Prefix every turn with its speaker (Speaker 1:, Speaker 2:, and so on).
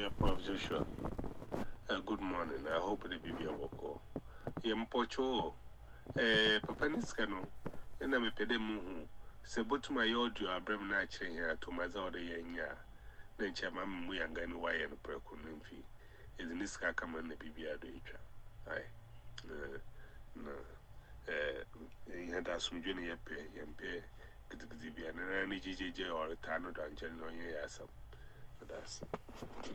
Speaker 1: Yeah, Prof. Joshua. Uh, good morning. I hope the baby will go. Yeah, Mpocho. Eh, Papa Niskano. And I'm a pedemu. Se botu my audio, Abram Nachi here to my other yenya. Then are going to wire and Prekunimfi. Is Niska come on the baby at the Aye. No. Eh, he had a some junior pay and pay. Gidibi and any GJJ or a Tano Dungeon on your assam. That's it.